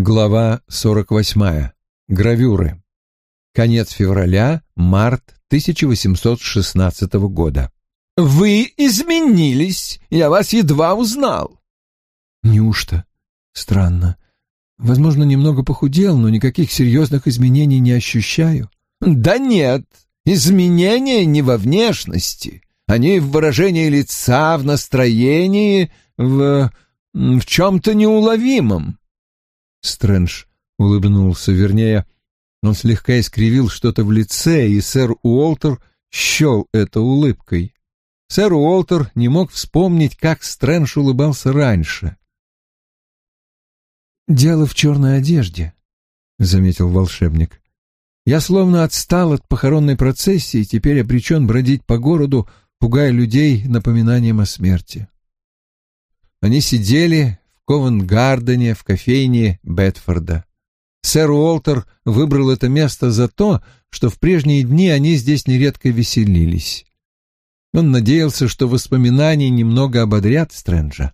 Глава 48. Гравюры. Конец февраля, март 1816 года. «Вы изменились! Я вас едва узнал!» «Неужто? Странно. Возможно, немного похудел, но никаких серьезных изменений не ощущаю». «Да нет, изменения не во внешности. Они в выражении лица, в настроении, в... в чем-то неуловимом». Стрэндж улыбнулся, вернее, он слегка искривил что-то в лице, и сэр Уолтер счел это улыбкой. Сэр Уолтер не мог вспомнить, как Стрэндж улыбался раньше. «Дело в черной одежде», — заметил волшебник. «Я словно отстал от похоронной процессии и теперь обречен бродить по городу, пугая людей напоминанием о смерти». Они сидели Ковенгардене в кофейне Бетфорда. Сэр Уолтер выбрал это место за то, что в прежние дни они здесь нередко веселились. Он надеялся, что воспоминания немного ободрят Стрэнджа.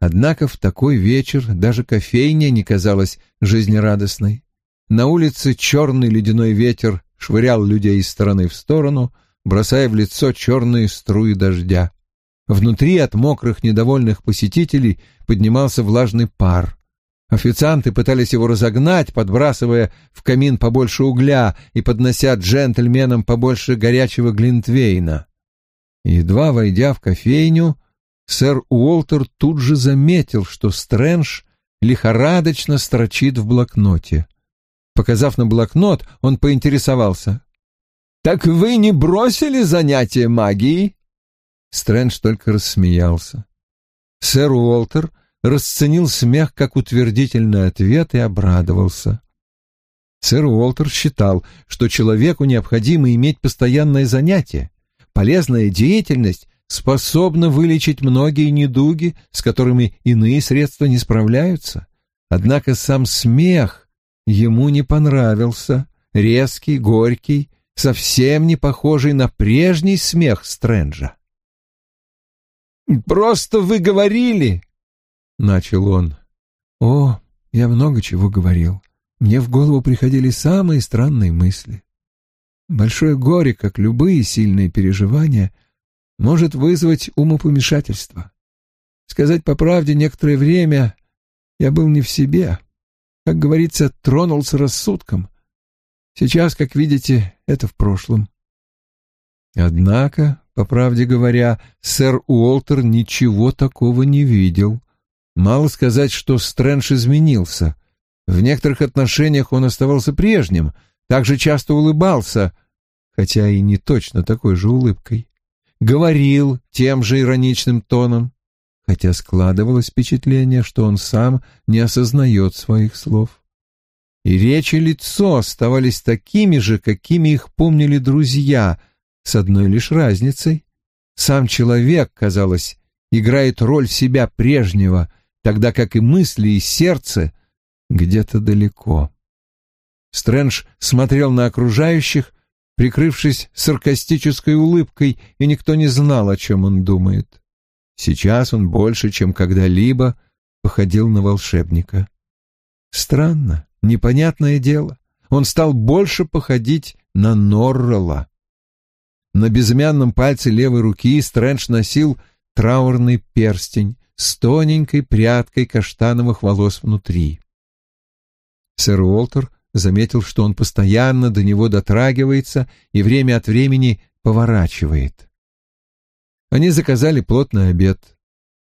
Однако в такой вечер даже кофейня не казалась жизнерадостной. На улице черный ледяной ветер швырял людей из стороны в сторону, бросая в лицо черные струи дождя. Внутри от мокрых недовольных посетителей поднимался влажный пар. Официанты пытались его разогнать, подбрасывая в камин побольше угля и поднося джентльменам побольше горячего глинтвейна. Едва войдя в кофейню, сэр Уолтер тут же заметил, что Стрэндж лихорадочно строчит в блокноте. Показав на блокнот, он поинтересовался. «Так вы не бросили занятия магией?» Стрэндж только рассмеялся. Сэр Уолтер расценил смех как утвердительный ответ и обрадовался. Сэр Уолтер считал, что человеку необходимо иметь постоянное занятие. Полезная деятельность способна вылечить многие недуги, с которыми иные средства не справляются. Однако сам смех ему не понравился, резкий, горький, совсем не похожий на прежний смех Стрэнджа. «Просто вы говорили, начал он. О, я много чего говорил. Мне в голову приходили самые странные мысли. Большое горе, как любые сильные переживания, может вызвать умопомешательство. Сказать по правде, некоторое время я был не в себе. Как говорится, тронулся рассудком. Сейчас, как видите, это в прошлом. Однако, по правде говоря, сэр Уолтер ничего такого не видел. Мало сказать, что Стрэндж изменился. В некоторых отношениях он оставался прежним, также часто улыбался, хотя и не точно такой же улыбкой. Говорил тем же ироничным тоном, хотя складывалось впечатление, что он сам не осознает своих слов. И речь и лицо оставались такими же, какими их помнили друзья, с одной лишь разницей. Сам человек, казалось, играет роль себя прежнего, тогда как и мысли и сердце где-то далеко. Стрэндж смотрел на окружающих, прикрывшись саркастической улыбкой, и никто не знал, о чем он думает. Сейчас он больше, чем когда-либо, походил на волшебника. Странно, непонятное дело. Он стал больше походить на Норрелла. На безымянном пальце левой руки Стрэндж носил траурный перстень, с тоненькой прядкой каштановых волос внутри. Сэр Уолтер заметил, что он постоянно до него дотрагивается и время от времени поворачивает. Они заказали плотный обед.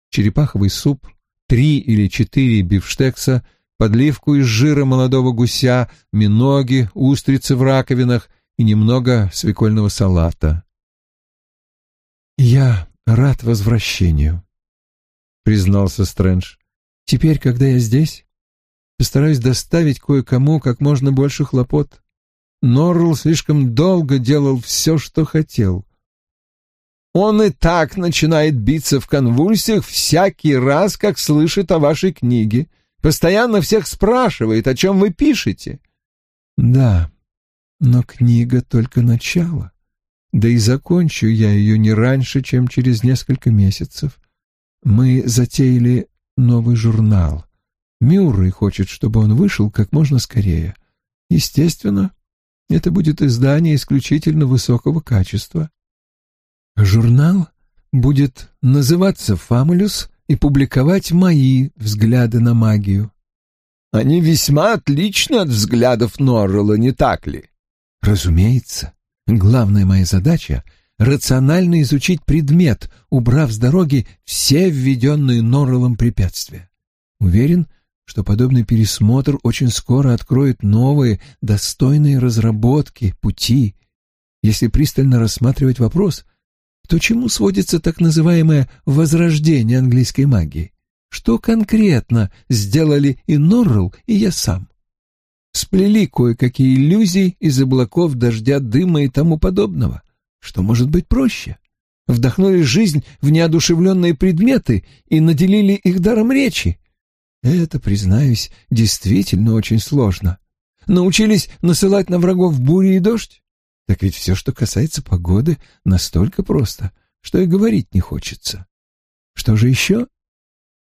Черепаховый суп, три или четыре бифштекса, подливку из жира молодого гуся, миноги, устрицы в раковинах и немного свекольного салата. «Я рад возвращению», — признался Стрэндж. «Теперь, когда я здесь, постараюсь доставить кое-кому как можно больше хлопот. Норрелл слишком долго делал все, что хотел». «Он и так начинает биться в конвульсиях всякий раз, как слышит о вашей книге. Постоянно всех спрашивает, о чем вы пишете». «Да, но книга только начало. Да и закончу я ее не раньше, чем через несколько месяцев. Мы затеяли новый журнал. Мюррей хочет, чтобы он вышел как можно скорее. Естественно, это будет издание исключительно высокого качества. Журнал будет называться «Фамулюс» и публиковать мои взгляды на магию. Они весьма отличны от взглядов Норрелла, не так ли? Разумеется. Главная моя задача — рационально изучить предмет, убрав с дороги все введенные Норреллом препятствия. Уверен, что подобный пересмотр очень скоро откроет новые, достойные разработки, пути. Если пристально рассматривать вопрос, то чему сводится так называемое «возрождение английской магии»? Что конкретно сделали и Норрелл, и я сам? Сплели кое-какие иллюзии из облаков дождя, дыма и тому подобного. Что может быть проще? Вдохнули жизнь в неодушевленные предметы и наделили их даром речи. Это, признаюсь, действительно очень сложно. Научились насылать на врагов бури и дождь? Так ведь все, что касается погоды, настолько просто, что и говорить не хочется. Что же еще?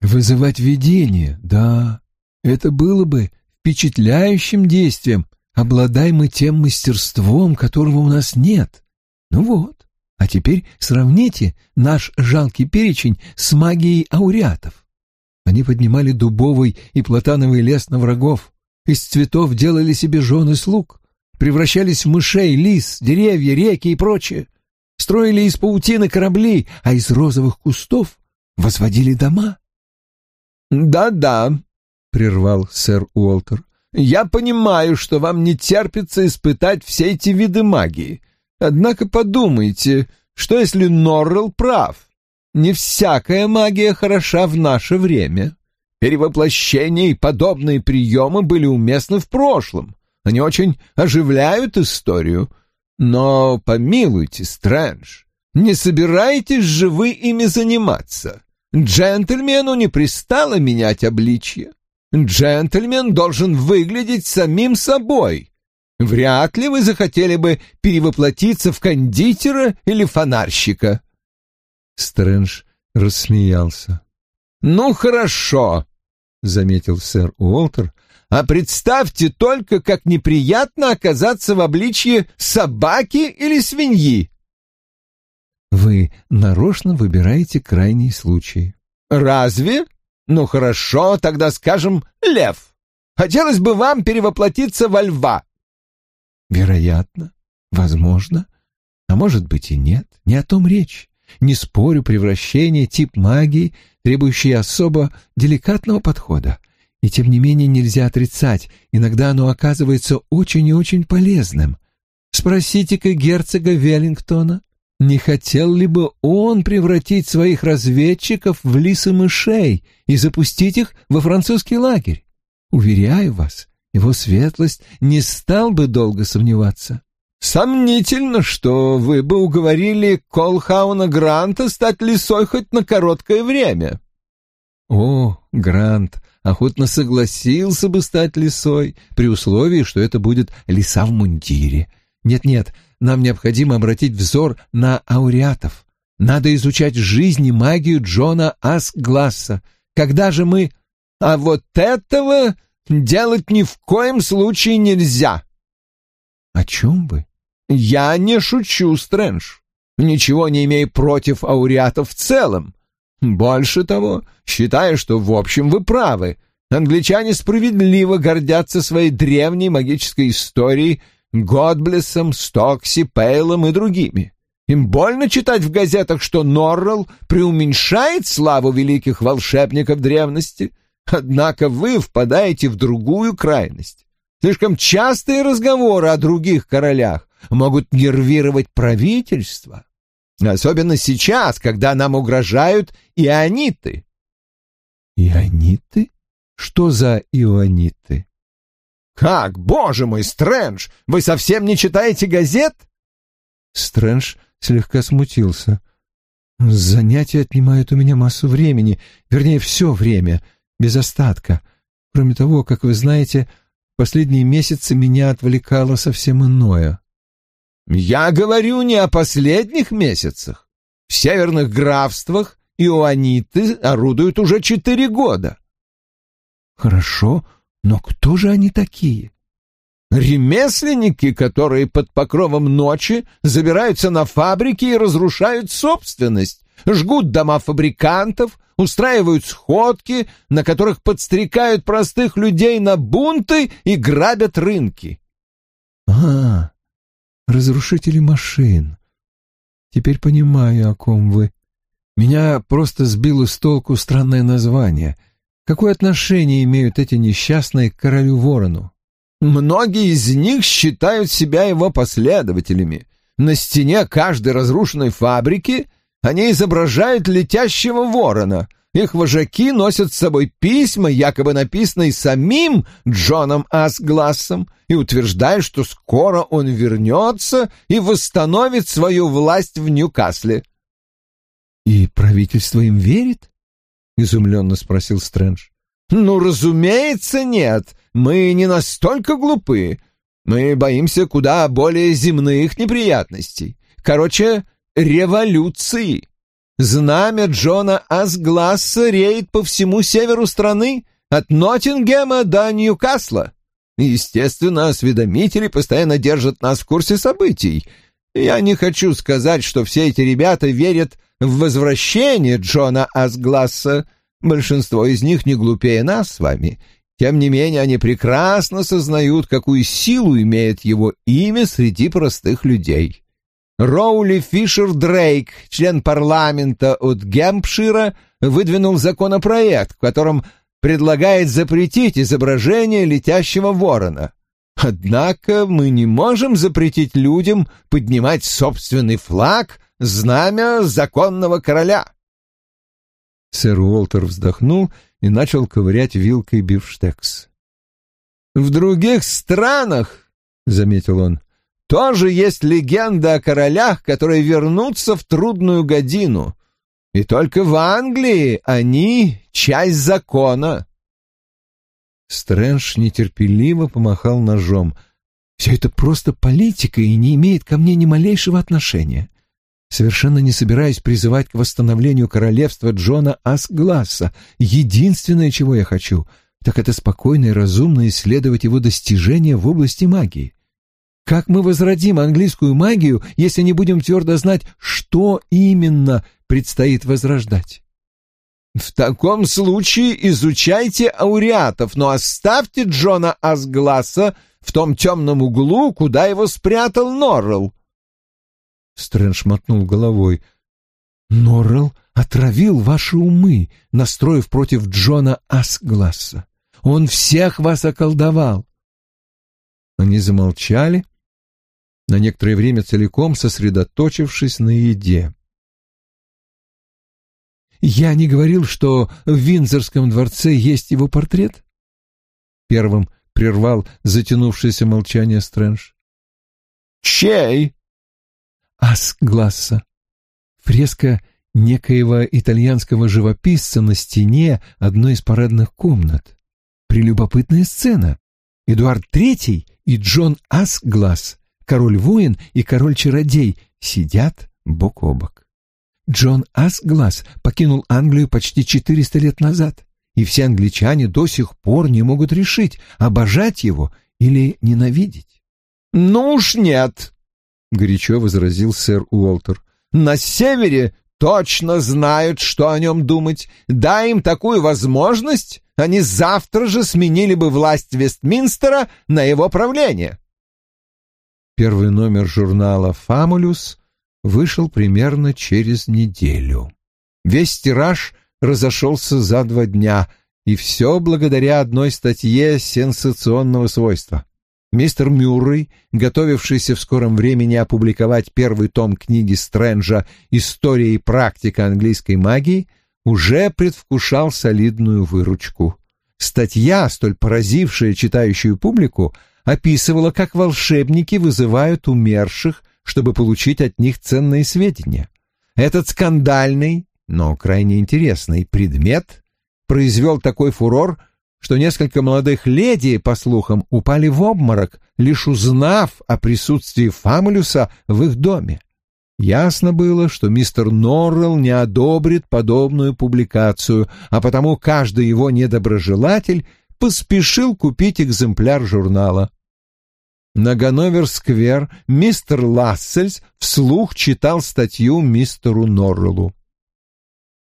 Вызывать видение, да, это было бы впечатляющим действием, обладай мы тем мастерством, которого у нас нет. Ну вот, а теперь сравните наш жалкий перечень с магией ауреатов. Они поднимали дубовый и платановый лес на врагов, из цветов делали себе жены слуг, превращались в мышей, лис, деревья, реки и прочее, строили из паутины корабли, а из розовых кустов возводили дома. «Да-да», — прервал сэр Уолтер, — «я понимаю, что вам не терпится испытать все эти виды магии. Однако подумайте, что если Норрелл прав? Не всякая магия хороша в наше время. Перевоплощения и подобные приемы были уместны в прошлом. Они очень оживляют историю. Но, помилуйте, Стрэндж, не собираетесь же вы ими заниматься? Джентльмену не пристало менять обличье. Джентльмен должен выглядеть самим собой. Вряд ли вы захотели бы перевоплотиться в кондитера или фонарщика. Стрэндж рассмеялся. «Ну, хорошо», — заметил сэр Уолтер, «а представьте только, как неприятно оказаться в обличье собаки или свиньи». «Вы нарочно выбираете крайний случай». «Разве? Ну, хорошо, тогда скажем лев. Хотелось бы вам перевоплотиться во льва». «Вероятно, возможно, а может быть и нет, не о том речь. Не спорю, превращение — тип магии, требующий особо деликатного подхода. И тем не менее нельзя отрицать, иногда оно оказывается очень и очень полезным. Спросите-ка герцога Веллингтона, не хотел ли бы он превратить своих разведчиков в лис и мышей и запустить их во французский лагерь? Уверяю вас, его светлость не стал бы долго сомневаться. Сомнительно, что вы бы уговорили Колхауна Гранта стать лисой хоть на короткое время. О, Грант охотно согласился бы стать лисой, при условии, что это будет лиса в мундире. Нет-нет, нам необходимо обратить взор на ауреатов. Надо изучать жизнь и магию Джона Асгласса. Когда же мы... А вот этого делать ни в коем случае нельзя. О чем вы? Я не шучу, Стрэндж. Ничего не имею против ауреатов в целом. Больше того, считаю, что в общем вы правы. Англичане справедливо гордятся своей древней магической историей Годблесом, Стокси, Пейлом и другими. Им больно читать в газетах, что Норрелл преуменьшает славу великих волшебников древности. Однако вы впадаете в другую крайность. Слишком частые разговоры о других королях, могут нервировать правительство. Особенно сейчас, когда нам угрожают иониты. Иониты? Что за иониты? Как, боже мой, Стрэндж, вы совсем не читаете газет? Стрэндж слегка смутился. Занятия отнимают у меня массу времени, вернее, все время, без остатка. Кроме того, как вы знаете, последние месяцы меня отвлекало совсем иное. Я говорю не о последних месяцах. В северных графствах иоанниты орудуют уже четыре года. Хорошо, но кто же они такие? Ремесленники, которые под покровом ночи забираются на фабрики и разрушают собственность, жгут дома фабрикантов, устраивают сходки, на которых подстрекают простых людей на бунты и грабят рынки. А, разрушители машин. Теперь понимаю, о ком вы. Меня просто сбило с толку странное название. Какое отношение имеют эти несчастные к королю Ворону? Многие из них считают себя его последователями. На стене каждой разрушенной фабрики они изображают летящего ворона. Их вожаки носят с собой письма, якобы написанные самим Джоном Асглассом, и утверждают, что скоро он вернется и восстановит свою власть в Ньюкасле. «И правительство им верит?» — изумленно спросил Стрэндж. «Ну, разумеется, нет. Мы не настолько глупы. Мы боимся куда более земных неприятностей. Короче, революции. Знамя Джона Асгласса реет по всему северу страны, от Ноттингема до Ньюкасла. Естественно, осведомители постоянно держат нас в курсе событий. Я не хочу сказать, что все эти ребята верят в возвращение Джона Асгласса. Большинство из них не глупее нас с вами. Тем не менее, они прекрасно сознают, какую силу имеет его имя среди простых людей. Роули Фишер Дрейк, член парламента от Гемпшира, выдвинул законопроект, в котором предлагает запретить изображение летящего ворона. Однако мы не можем запретить людям поднимать собственный флаг, знамя законного короля. Сэр Уолтер вздохнул и начал ковырять вилкой бифштекс. «В других странах, — заметил он, — тоже есть легенда о королях, которые вернутся в трудную годину. И только в Англии они — часть закона». Стрэндж нетерпеливо помахал ножом. «Все это просто политика и не имеет ко мне ни малейшего отношения. Совершенно не собираюсь призывать к восстановлению королевства Джона Асгласса. Единственное, чего я хочу, так это спокойно и разумно исследовать его достижения в области магии. Как мы возродим английскую магию, если не будем твердо знать, что именно предстоит возрождать? В таком случае изучайте ауреатов, но оставьте Джона Асгласса в том темном углу, куда его спрятал Норрелл. Стрэндж мотнул головой. «Норрелл отравил ваши умы, настроив против Джона Асгласса. Он всех вас околдовал». Они замолчали, на некоторое время целиком сосредоточившись на еде. «Я не говорил, что в Виндзорском дворце есть его портрет?» Первым прервал затянувшееся молчание Стрэндж. «Чей?» Асгласса. Фреска некоего итальянского живописца на стене одной из парадных комнат. Прелюбопытная сцена. Эдуард III и Джон Асгласс, король-воин и король-чародей, сидят бок о бок. Джон Асгласс покинул Англию почти 400 лет назад, и все англичане до сих пор не могут решить, обожать его или ненавидеть. «Ну уж нет!» Горячо возразил сэр Уолтер. «На севере точно знают, что о нем думать. Дай им такую возможность, они завтра же сменили бы власть Вестминстера на его правление». Первый номер журнала «Фамулюс» вышел примерно через неделю. Весь тираж разошелся за два дня, и все благодаря одной статье сенсационного свойства. Мистер Мюррей, готовившийся в скором времени опубликовать первый том книги Стрэнджа «История и практика английской магии», уже предвкушал солидную выручку. Статья, столь поразившая читающую публику, описывала, как волшебники вызывают умерших, чтобы получить от них ценные сведения. Этот скандальный, но крайне интересный предмет произвел такой фурор, что несколько молодых леди, по слухам, упали в обморок, лишь узнав о присутствии Фамулюса в их доме. Ясно было, что мистер Норрелл не одобрит подобную публикацию, а потому каждый его недоброжелатель поспешил купить экземпляр журнала. На Ганновер-сквер мистер Лассельс вслух читал статью мистеру Норреллу.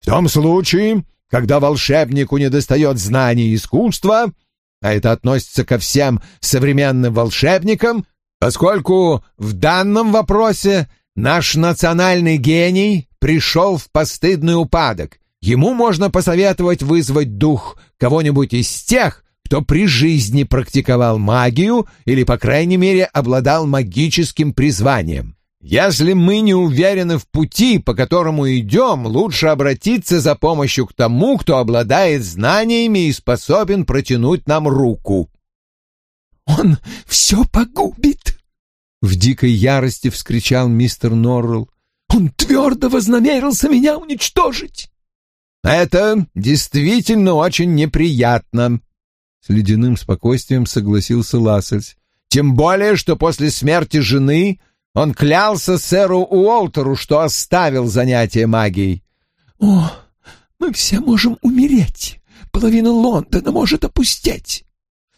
«В том случае, когда волшебнику недостает знаний и искусства, а это относится ко всем современным волшебникам, поскольку в данном вопросе наш национальный гений пришел в постыдный упадок, ему можно посоветовать вызвать дух кого-нибудь из тех, кто при жизни практиковал магию или, по крайней мере, обладал магическим призванием. Если мы не уверены в пути, по которому идем, лучше обратиться за помощью к тому, кто обладает знаниями и способен протянуть нам руку. «Он все погубит!» — в дикой ярости вскричал мистер Норрелл. «Он твердо вознамерился меня уничтожить!» «Это действительно очень неприятно», — с ледяным спокойствием согласился Лассельс. «Тем более, что после смерти жены он клялся сэру Уолтеру, что оставил занятие магией. «О, мы все можем умереть. Половина Лондона может опустеть.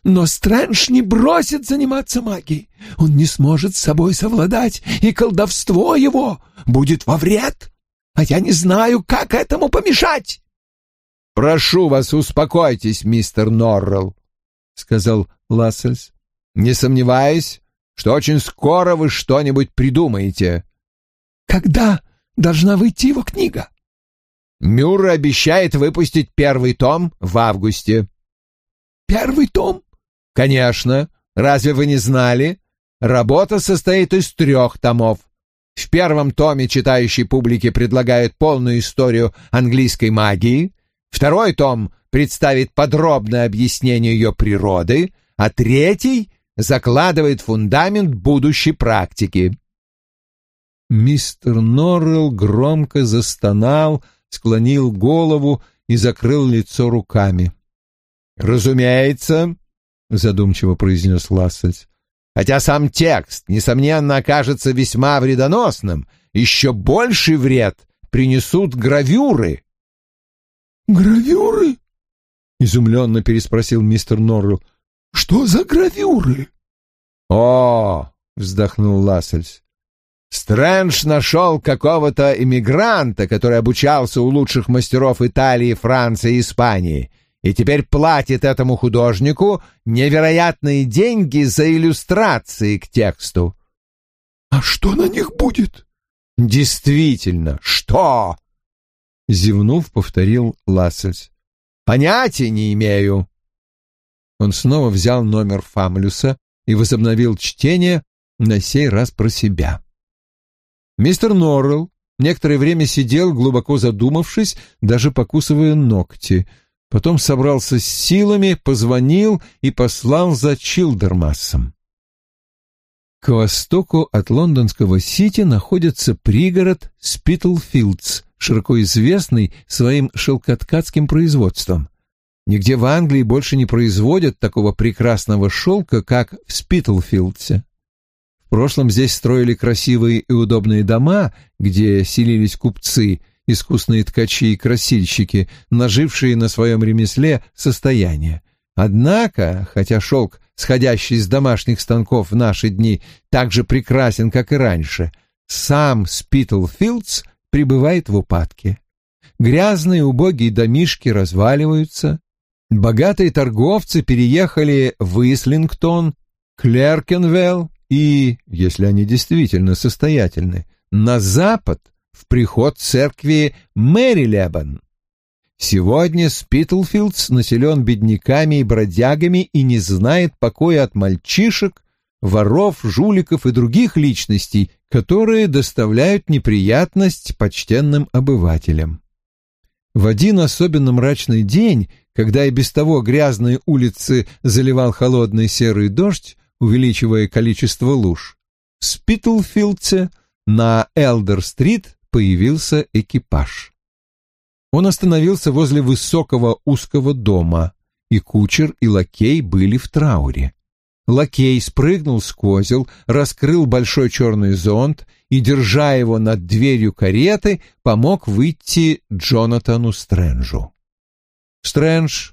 Но Стрэндж не бросит заниматься магией. Он не сможет с собой совладать, и колдовство его будет во вред. А я не знаю, как этому помешать». «Прошу вас, успокойтесь, мистер Норрелл», — сказал Лассельс. «Не сомневаюсь, что очень скоро вы что-нибудь придумаете. Когда должна выйти его книга? Мюр обещает выпустить первый том в августе. Первый том? Конечно. Разве вы не знали? Работа состоит из трех томов. В первом томе читающей публике предлагают полную историю английской магии, второй том представит подробное объяснение ее природы, а третий закладывает фундамент будущей практики. Мистер Норрелл громко застонал, склонил голову и закрыл лицо руками. «Разумеется», — задумчиво произнес Лассельс, «хотя сам текст, несомненно, окажется весьма вредоносным, еще больший вред принесут гравюры». «Гравюры?» — изумленно переспросил мистер Норрелл. Что за гравюры? О, вздохнул Лассельс. Стрэндж нашел какого-то иммигранта, который обучался у лучших мастеров Италии, Франции и Испании, и теперь платит этому художнику невероятные деньги за иллюстрации к тексту. А что на них будет? Действительно, что? Зевнув, повторил Лассельс. Понятия не имею. Он снова взял номер Фамлюса и возобновил чтение, на сей раз про себя. Мистер Норрелл некоторое время сидел, глубоко задумавшись, даже покусывая ногти. Потом собрался с силами, позвонил и послал за Чилдермассом. К востоку от лондонского Сити находится пригород Спитлфилдс, широко известный своим шелкоткацким производством. Нигде в Англии больше не производят такого прекрасного шелка, как в Спитлфилдсе. В прошлом здесь строили красивые и удобные дома, где селились купцы, искусные ткачи и красильщики, нажившие на своем ремесле состояние. Однако, хотя шелк, сходящий из домашних станков в наши дни, так же прекрасен, как и раньше, сам Спитлфилдс пребывает в упадке. Грязные убогие домишки разваливаются, Богатые торговцы переехали в Ислингтон, Клеркенвелл и, если они действительно состоятельны, на запад в приход церкви Мэрилебан. Сегодня Спитлфилдс населен бедняками и бродягами и не знает покоя от мальчишек, воров, жуликов и других личностей, которые доставляют неприятность почтенным обывателям. В один особенно мрачный день когда и без того грязные улицы заливал холодный серый дождь, увеличивая количество луж, в Спитлфилдсе на Элдер-стрит появился экипаж. Он остановился возле высокого узкого дома, и кучер и лакей были в трауре. Лакей спрыгнул с козел, раскрыл большой черный зонт и, держа его над дверью кареты, помог выйти Джонатану Стрэнджу. Стрэндж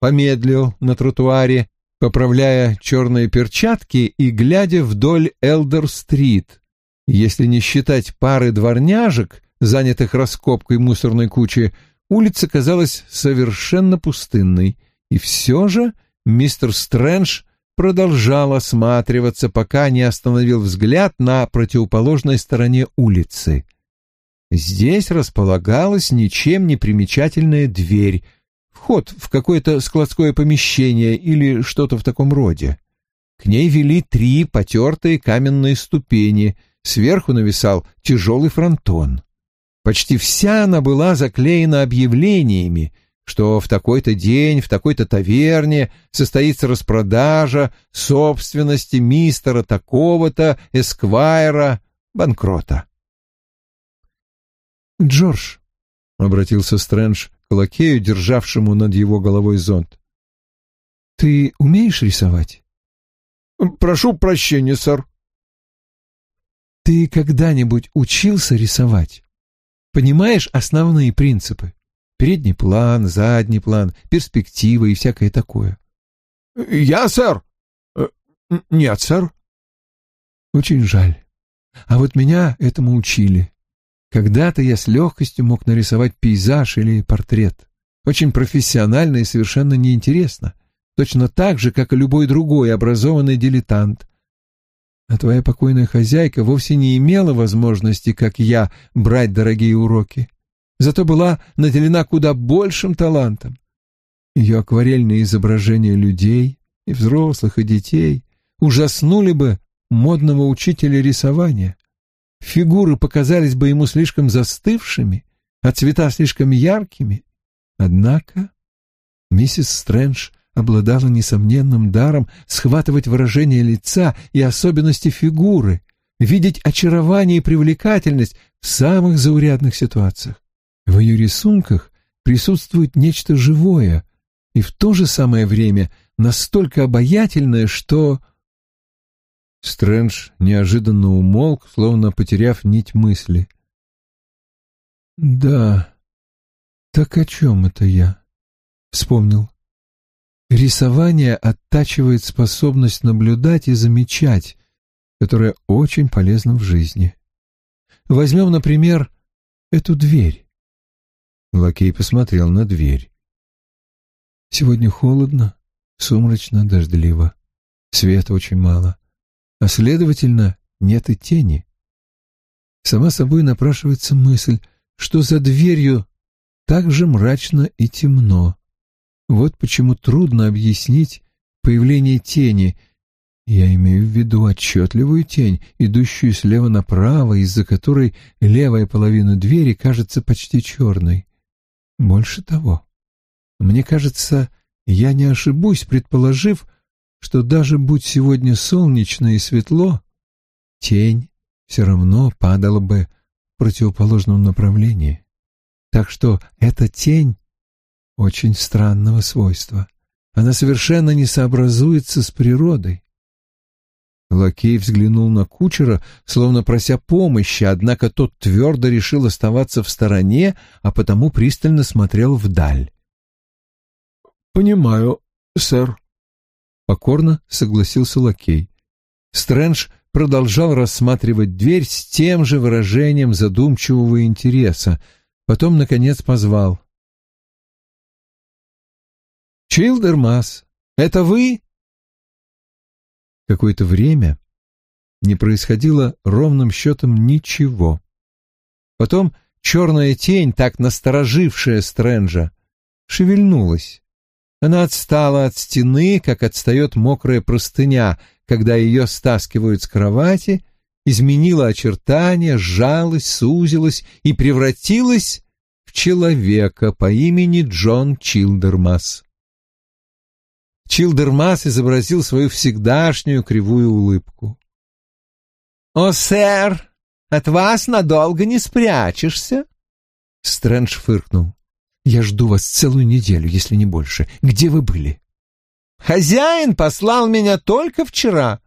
помедлил на тротуаре, поправляя черные перчатки и глядя вдоль Элдер-стрит. Если не считать пары дворняжек, занятых раскопкой мусорной кучи, улица казалась совершенно пустынной, и все же мистер Стрэндж продолжал осматриваться, пока не остановил взгляд на противоположной стороне улицы. Здесь располагалась ничем не примечательная дверь, вход в какое-то складское помещение или что-то в таком роде. К ней вели три потертые каменные ступени, сверху нависал тяжелый фронтон. Почти вся она была заклеена объявлениями, что в такой-то день в такой-то таверне состоится распродажа собственности мистера такого-то, эсквайра, банкрота. «Джордж», — обратился Стрэндж к лакею, державшему над его головой зонт, — «ты умеешь рисовать?» «Прошу прощения, сэр». «Ты когда-нибудь учился рисовать? Понимаешь основные принципы?» Передний план, задний план, перспектива и всякое такое. «Я, сэр?» э, «Нет, сэр». «Очень жаль. А вот меня этому учили. Когда-то я с легкостью мог нарисовать пейзаж или портрет. Очень профессионально и совершенно неинтересно. Точно так же, как и любой другой образованный дилетант. А твоя покойная хозяйка вовсе не имела возможности, как я, брать дорогие уроки зато была наделена куда большим талантом. Ее акварельные изображения людей, и взрослых, и детей, ужаснули бы модного учителя рисования. Фигуры показались бы ему слишком застывшими, а цвета слишком яркими. Однако миссис Стрэндж обладала несомненным даром схватывать выражение лица и особенности фигуры, видеть очарование и привлекательность в самых заурядных ситуациях. В ее рисунках присутствует нечто живое и в то же самое время настолько обаятельное, что... Стрэндж неожиданно умолк, словно потеряв нить мысли. «Да, так о чем это я?» — вспомнил. Рисование оттачивает способность наблюдать и замечать, которая очень полезна в жизни. Возьмем, например, эту дверь. Лакей посмотрел на дверь. Сегодня холодно, сумрачно, дождливо. Света очень мало, а, следовательно, нет и тени. Сама собой напрашивается мысль, что за дверью так же мрачно и темно. Вот почему трудно объяснить появление тени. Я имею в виду отчетливую тень, идущую слева направо, из-за которой левая половина двери кажется почти черной. Больше того, мне кажется, я не ошибусь, предположив, что даже будь сегодня солнечно и светло, тень все равно падала бы в противоположном направлении. Так что эта тень очень странного свойства. Она совершенно не сообразуется с природой. Лакей взглянул на кучера, словно прося помощи, однако тот твердо решил оставаться в стороне, а потому пристально смотрел вдаль. «Понимаю, сэр», — покорно согласился лакей. Стрэндж продолжал рассматривать дверь с тем же выражением задумчивого интереса, потом, наконец, позвал. «Чилдермас, это вы?» Какое-то время не происходило ровным счетом ничего. Потом черная тень, так насторожившая Стрэнджа, шевельнулась. Она отстала от стены, как отстает мокрая простыня, когда ее стаскивают с кровати, изменила очертания, сжалась, сузилась и превратилась в человека по имени Джон Чилдермас. Чилдермас изобразил свою всегдашнюю кривую улыбку. «О, сэр, от вас надолго не спрячешься!» Стрэндж фыркнул. «Я жду вас целую неделю, если не больше. Где вы были?» «Хозяин послал меня только вчера».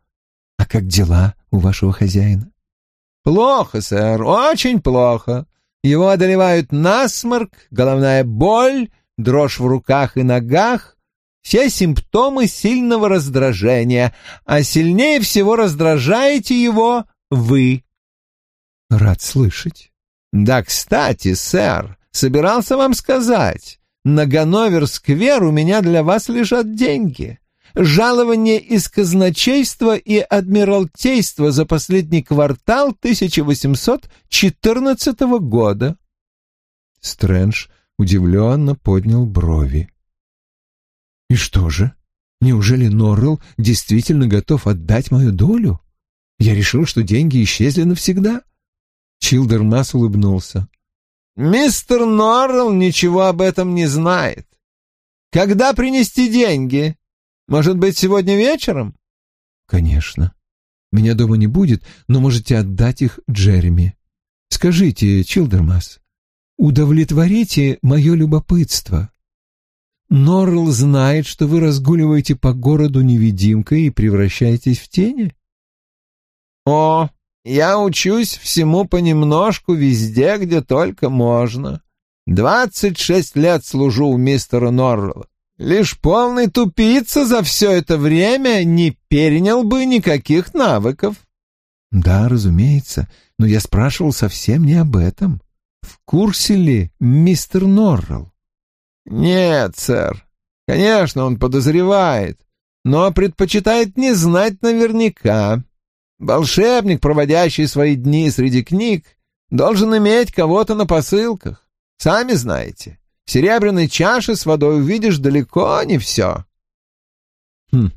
«А как дела у вашего хозяина?» «Плохо, сэр, очень плохо. Его одолевают насморк, головная боль, дрожь в руках и ногах, все симптомы сильного раздражения, а сильнее всего раздражаете его вы. Рад слышать. Да, кстати, сэр, собирался вам сказать, на Ганновер-сквер у меня для вас лежат деньги. Жалование из казначейства и адмиралтейства за последний квартал 1814 года. Стрэндж удивленно поднял брови. «И что же? Неужели Норрелл действительно готов отдать мою долю? Я решил, что деньги исчезли навсегда». Чилдермас улыбнулся. «Мистер Норрелл ничего об этом не знает. Когда принести деньги? Может быть, сегодня вечером?» «Конечно. Меня дома не будет, но можете отдать их Джереми. Скажите, Чилдермас, удовлетворите мое любопытство. Норрелл знает, что вы разгуливаете по городу невидимкой и превращаетесь в тени?» «О, я учусь всему понемножку везде, где только можно. Двадцать шесть лет служу у мистера Норрелла. Лишь полный тупица за все это время не перенял бы никаких навыков. Да, разумеется, но я спрашивал совсем не об этом. В курсе ли мистер Норрелл? Нет, сэр. Конечно, он подозревает, но предпочитает не знать наверняка. Волшебник, проводящий свои дни среди книг, должен иметь кого-то на посылках. Сами знаете, в серебряной чаше с водой увидишь далеко не все. Хм.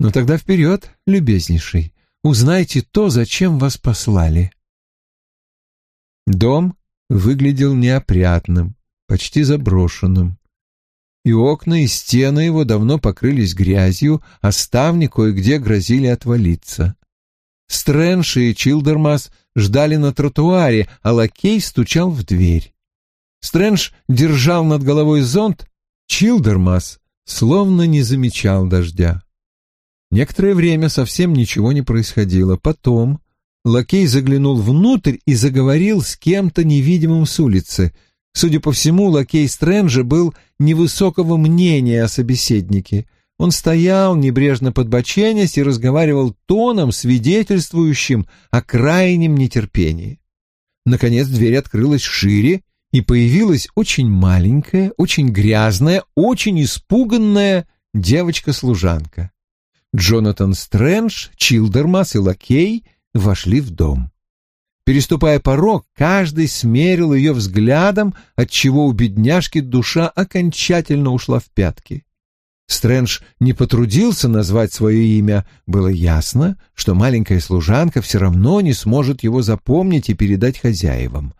Ну тогда вперед, любезнейший. Узнайте то, зачем вас послали. Дом выглядел неопрятным, почти заброшенным. И окна, и стены его давно покрылись грязью, а ставни кое-где грозили отвалиться. Стрэндж и Чилдермас ждали на тротуаре, а лакей стучал в дверь. Стрэндж держал над головой зонт, Чилдермас словно не замечал дождя. Некоторое время совсем ничего не происходило. Потом лакей заглянул внутрь и заговорил с кем-то невидимым с улицы. Судя по всему, лакей Стрэнджа был невысокого мнения о собеседнике — он стоял, небрежно подбоченясь, и разговаривал тоном, свидетельствующим о крайнем нетерпении. Наконец дверь открылась шире, и появилась очень маленькая, очень грязная, очень испуганная девочка-служанка. Джонатан Стрэндж, Чилдермас и Лакей вошли в дом. Переступая порог, каждый смерил ее взглядом, отчего у бедняжки душа окончательно ушла в пятки. Стрэндж не потрудился назвать свое имя, было ясно, что маленькая служанка все равно не сможет его запомнить и передать хозяевам.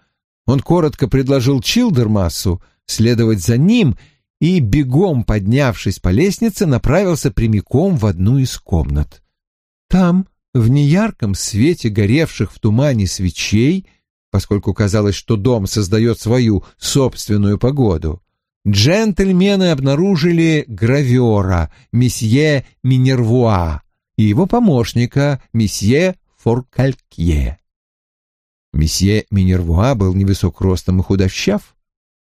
Он коротко предложил Чилдермассу следовать за ним и, бегом поднявшись по лестнице, направился прямиком в одну из комнат. Там, в неярком свете горевших в тумане свечей, поскольку казалось, что дом создает свою собственную погоду, джентльмены обнаружили гравера месье Минервуа и его помощника месье Форкалькье. Месье Минервуа был невысок ростом и худощав.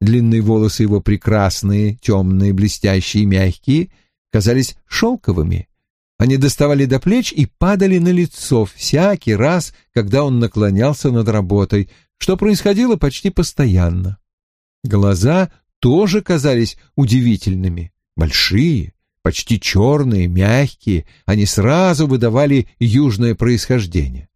Длинные волосы его прекрасные, темные, блестящие, мягкие, казались шелковыми. Они доставали до плеч и падали на лицо всякий раз, когда он наклонялся над работой, что происходило почти постоянно. Глаза тоже казались удивительными. Большие, почти черные, мягкие, они сразу выдавали южное происхождение.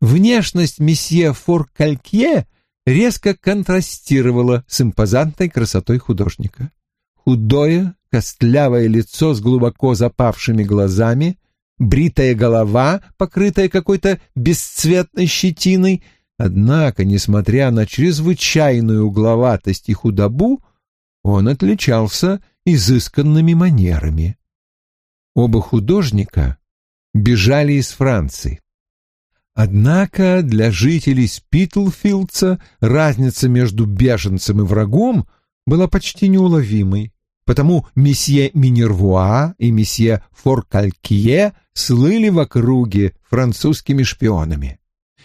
Внешность месье Форкалькье резко контрастировала с импозантной красотой художника. Худое, костлявое лицо с глубоко запавшими глазами, бритая голова, покрытая какой-то бесцветной щетиной, однако, несмотря на чрезвычайную угловатость и худобу, он отличался изысканными манерами. Оба художника бежали из Франции. Однако для жителей Спитлфилдса разница между беженцем и врагом была почти неуловимой, потому месье Минервуа и месье Форкалькие слыли в округе французскими шпионами.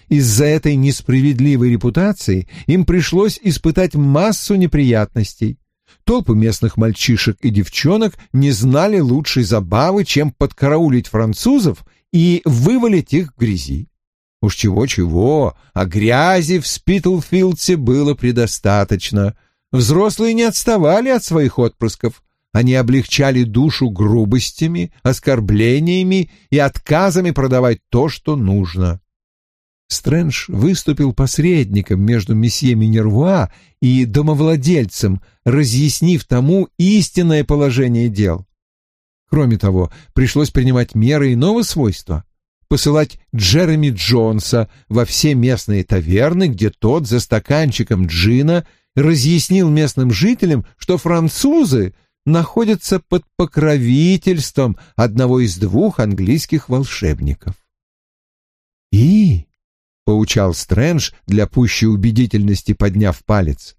Из-за этой несправедливой репутации им пришлось испытать массу неприятностей, Толпы местных мальчишек и девчонок не знали лучшей забавы, чем подкараулить французов и вывалить их в грязи. Уж чего-чего, а грязи в Спитлфилдсе было предостаточно. Взрослые не отставали от своих отпрысков. Они облегчали душу грубостями, оскорблениями и отказами продавать то, что нужно. Стрэндж выступил посредником между месье Минервуа и домовладельцем, разъяснив тому истинное положение дел. Кроме того, пришлось принимать меры иного свойства посылать Джереми Джонса во все местные таверны, где тот за стаканчиком джина разъяснил местным жителям, что французы находятся под покровительством одного из двух английских волшебников. «И», — поучал Стрэндж для пущей убедительности, подняв палец,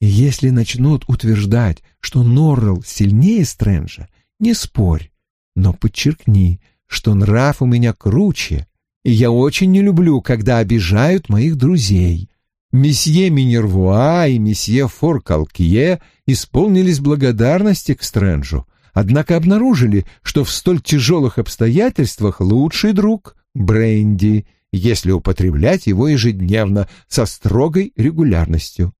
«если начнут утверждать, что Норрелл сильнее Стрэнджа, не спорь, но подчеркни, что нрав у меня круче, и я очень не люблю, когда обижают моих друзей. Месье Минервуа и месье Форкалкье исполнились благодарности к Стрэнджу, однако обнаружили, что в столь тяжелых обстоятельствах лучший друг — бренди, если употреблять его ежедневно со строгой регулярностью.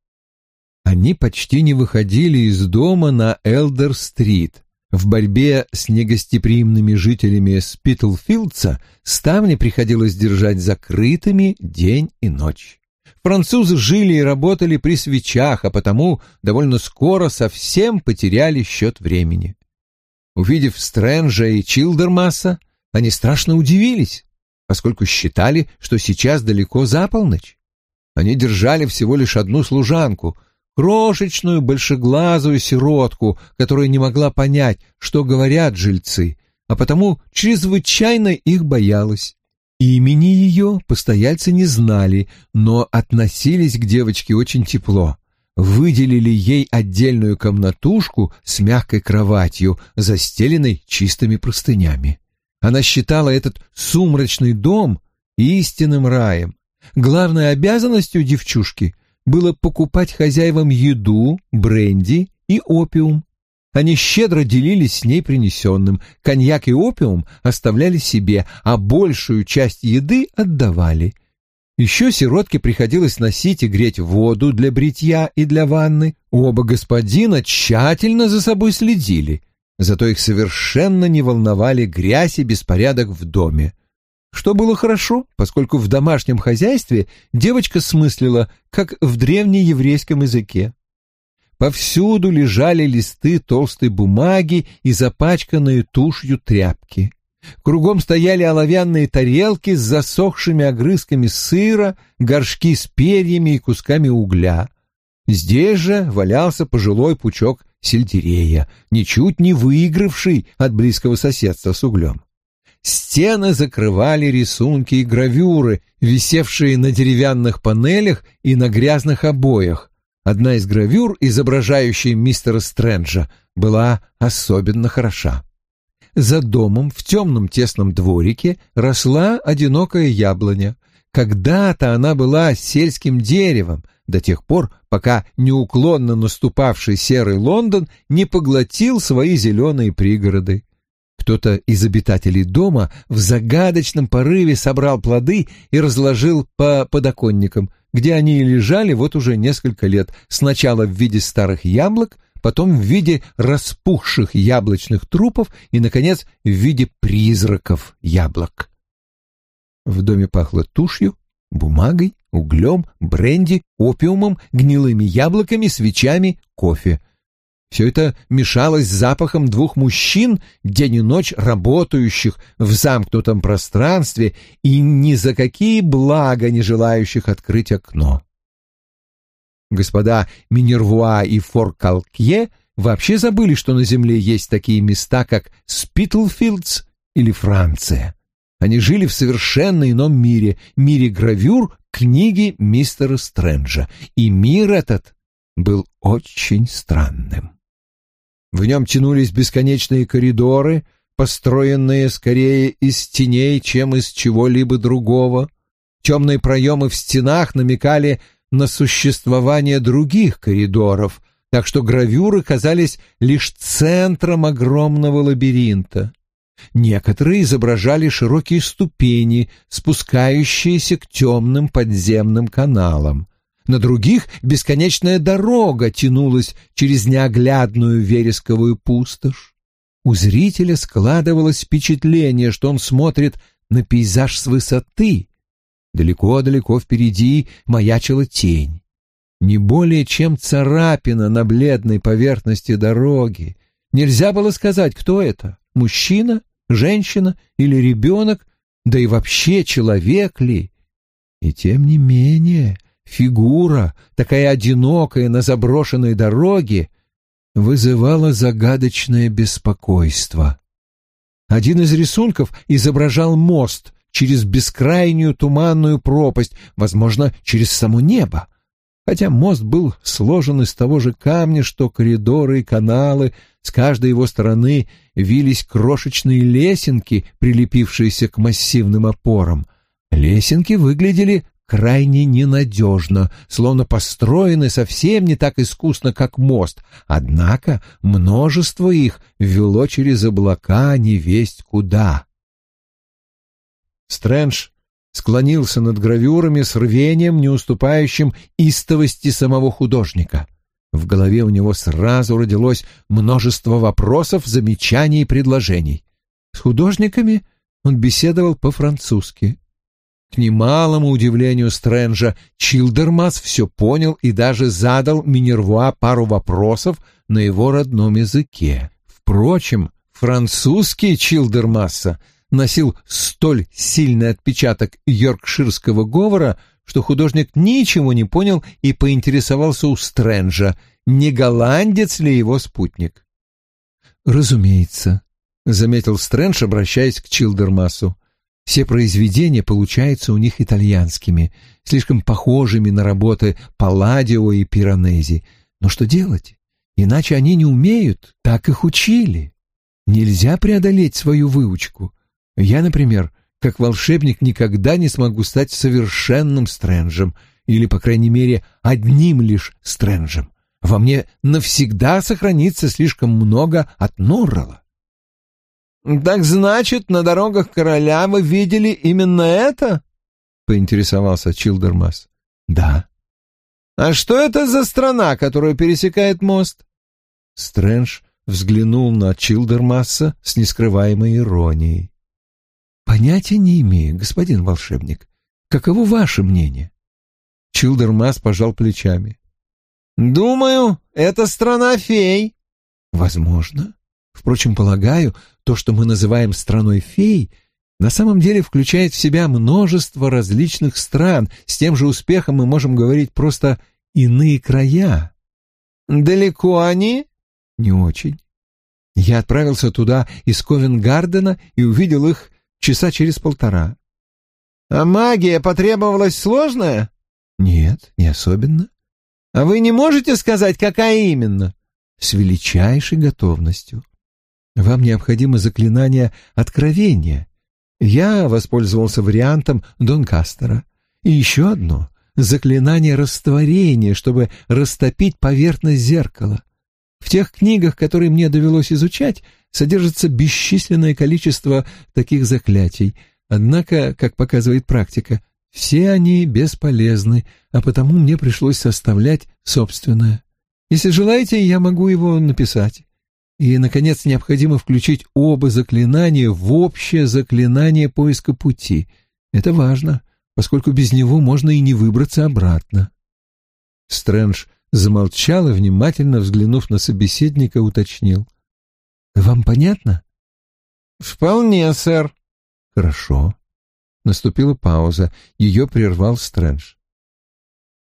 Они почти не выходили из дома на Элдер-стрит, в борьбе с негостеприимными жителями Спитлфилдса ставни приходилось держать закрытыми день и ночь. Французы жили и работали при свечах, а потому довольно скоро совсем потеряли счет времени. Увидев Стрэнджа и Чилдермаса, они страшно удивились, поскольку считали, что сейчас далеко за полночь. Они держали всего лишь одну служанку, крошечную большеглазую сиротку, которая не могла понять, что говорят жильцы, а потому чрезвычайно их боялась. Имени ее постояльцы не знали, но относились к девочке очень тепло. Выделили ей отдельную комнатушку с мягкой кроватью, застеленной чистыми простынями. Она считала этот сумрачный дом истинным раем. Главной обязанностью девчушки было покупать хозяевам еду, бренди и опиум. Они щедро делились с ней принесенным, коньяк и опиум оставляли себе, а большую часть еды отдавали. Еще сиротке приходилось носить и греть воду для бритья и для ванны. Оба господина тщательно за собой следили, зато их совершенно не волновали грязь и беспорядок в доме что было хорошо, поскольку в домашнем хозяйстве девочка смыслила, как в древнееврейском языке. Повсюду лежали листы толстой бумаги и запачканные тушью тряпки. Кругом стояли оловянные тарелки с засохшими огрызками сыра, горшки с перьями и кусками угля. Здесь же валялся пожилой пучок сельдерея, ничуть не выигравший от близкого соседства с углем. Стены закрывали рисунки и гравюры, висевшие на деревянных панелях и на грязных обоях. Одна из гравюр, изображающая мистера Стрэнджа, была особенно хороша. За домом в темном тесном дворике росла одинокая яблоня. Когда-то она была сельским деревом, до тех пор, пока неуклонно наступавший серый Лондон не поглотил свои зеленые пригороды. Кто-то из обитателей дома в загадочном порыве собрал плоды и разложил по подоконникам, где они лежали вот уже несколько лет, сначала в виде старых яблок, потом в виде распухших яблочных трупов и, наконец, в виде призраков яблок. В доме пахло тушью, бумагой, углем, бренди, опиумом, гнилыми яблоками, свечами, кофе — все это мешалось с запахом двух мужчин, день и ночь работающих в замкнутом пространстве и ни за какие блага не желающих открыть окно. Господа Минервуа и Форкалкье вообще забыли, что на Земле есть такие места, как Спитлфилдс или Франция. Они жили в совершенно ином мире, мире гравюр, книги мистера Стрэнджа, и мир этот был очень странным. В нем тянулись бесконечные коридоры, построенные скорее из теней, чем из чего-либо другого. Темные проемы в стенах намекали на существование других коридоров, так что гравюры казались лишь центром огромного лабиринта. Некоторые изображали широкие ступени, спускающиеся к темным подземным каналам. На других бесконечная дорога тянулась через неоглядную вересковую пустошь. У зрителя складывалось впечатление, что он смотрит на пейзаж с высоты. Далеко-далеко впереди маячила тень. Не более чем царапина на бледной поверхности дороги. Нельзя было сказать, кто это — мужчина, женщина или ребенок, да и вообще человек ли. И тем не менее фигура, такая одинокая на заброшенной дороге, вызывала загадочное беспокойство. Один из рисунков изображал мост через бескрайнюю туманную пропасть, возможно, через само небо. Хотя мост был сложен из того же камня, что коридоры и каналы, с каждой его стороны вились крошечные лесенки, прилепившиеся к массивным опорам. Лесенки выглядели крайне ненадежно, словно построены совсем не так искусно, как мост, однако множество их вело через облака невесть куда. Стрэндж склонился над гравюрами с рвением, не уступающим истовости самого художника. В голове у него сразу родилось множество вопросов, замечаний и предложений. С художниками он беседовал по-французски. К немалому удивлению Стрэнджа, Чилдермас все понял и даже задал Минервуа пару вопросов на его родном языке. Впрочем, французский Чилдермасса носил столь сильный отпечаток йоркширского говора, что художник ничего не понял и поинтересовался у Стрэнджа, не голландец ли его спутник. «Разумеется», — заметил Стрэндж, обращаясь к Чилдермасу. Все произведения получаются у них итальянскими, слишком похожими на работы Палладио и Пиранези. Но что делать? Иначе они не умеют, так их учили. Нельзя преодолеть свою выучку. Я, например, как волшебник никогда не смогу стать совершенным стрэнджем, или, по крайней мере, одним лишь стрэнджем. Во мне навсегда сохранится слишком много от Норрелла. «Так значит, на дорогах короля вы видели именно это?» — поинтересовался Чилдермас. «Да». «А что это за страна, которую пересекает мост?» Стрэндж взглянул на Чилдермасса с нескрываемой иронией. «Понятия не имею, господин волшебник. Каково ваше мнение?» Чилдермас пожал плечами. «Думаю, это страна фей». «Возможно. Впрочем, полагаю, то, что мы называем страной фей, на самом деле включает в себя множество различных стран. С тем же успехом мы можем говорить просто «иные края». «Далеко они?» «Не очень. Я отправился туда из Ковенгардена и увидел их часа через полтора». «А магия потребовалась сложная?» «Нет, не особенно». «А вы не можете сказать, какая именно?» «С величайшей готовностью». Вам необходимо заклинание откровения. Я воспользовался вариантом Донкастера. И еще одно — заклинание растворения, чтобы растопить поверхность зеркала. В тех книгах, которые мне довелось изучать, содержится бесчисленное количество таких заклятий. Однако, как показывает практика, все они бесполезны, а потому мне пришлось составлять собственное. Если желаете, я могу его написать. И, наконец, необходимо включить оба заклинания в общее заклинание поиска пути. Это важно, поскольку без него можно и не выбраться обратно. Стрэндж замолчал и, внимательно взглянув на собеседника, уточнил. «Вам понятно?» «Вполне, сэр». «Хорошо». Наступила пауза. Ее прервал Стрэндж.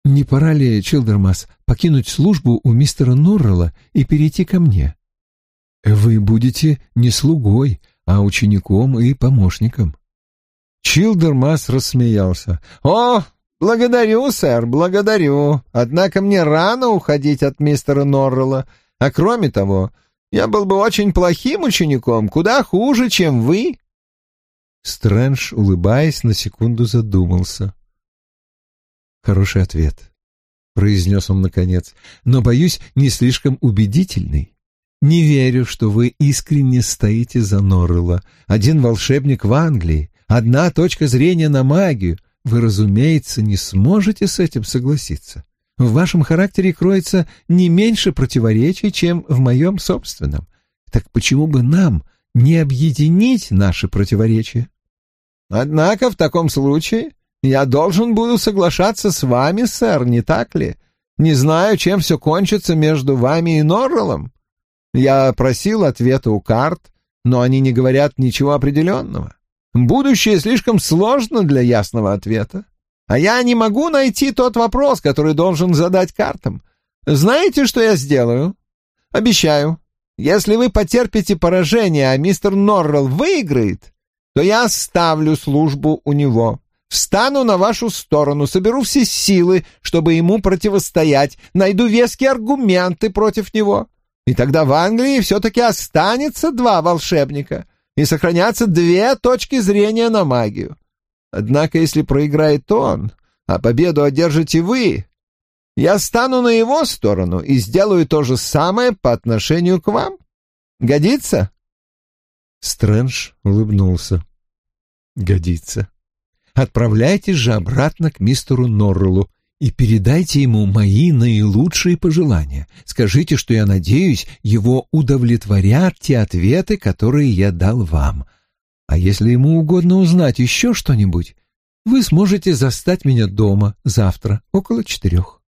«Не пора ли, Чилдермас, покинуть службу у мистера Норрелла и перейти ко мне?» Вы будете не слугой, а учеником и помощником. Чилдермас рассмеялся. «О, благодарю, сэр, благодарю. Однако мне рано уходить от мистера Норрелла. А кроме того, я был бы очень плохим учеником, куда хуже, чем вы». Стрэндж, улыбаясь, на секунду задумался. Хороший ответ. произнес он наконец, но, боюсь, не слишком убедительный. Не верю, что вы искренне стоите за Норрелла. Один волшебник в Англии, одна точка зрения на магию. Вы, разумеется, не сможете с этим согласиться. В вашем характере кроется не меньше противоречий, чем в моем собственном. Так почему бы нам не объединить наши противоречия? Однако в таком случае я должен буду соглашаться с вами, сэр, не так ли? Не знаю, чем все кончится между вами и Норреллом. Я просил ответа у карт, но они не говорят ничего определенного. Будущее слишком сложно для ясного ответа. А я не могу найти тот вопрос, который должен задать картам. Знаете, что я сделаю? Обещаю. Если вы потерпите поражение, а мистер Норрелл выиграет, то я оставлю службу у него. Встану на вашу сторону, соберу все силы, чтобы ему противостоять, найду веские аргументы против него. И тогда в Англии все-таки останется два волшебника и сохранятся две точки зрения на магию. Однако, если проиграет он, а победу одержите вы, я стану на его сторону и сделаю то же самое по отношению к вам. Годится?» Стрэндж улыбнулся. «Годится. Отправляйтесь же обратно к мистеру Норреллу и передайте ему мои наилучшие пожелания. Скажите, что я надеюсь, его удовлетворят те ответы, которые я дал вам. А если ему угодно узнать еще что-нибудь, вы сможете застать меня дома завтра около четырех.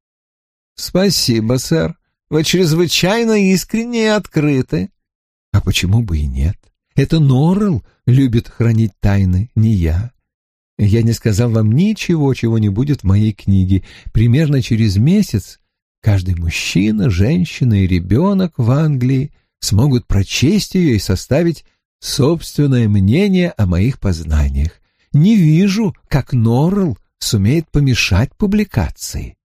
Спасибо, сэр. Вы чрезвычайно искренне и открыты. А почему бы и нет? Это Норрелл любит хранить тайны, не я. Я не сказал вам ничего, чего не будет в моей книге. Примерно через месяц каждый мужчина, женщина и ребенок в Англии смогут прочесть ее и составить собственное мнение о моих познаниях. Не вижу, как Норрелл сумеет помешать публикации.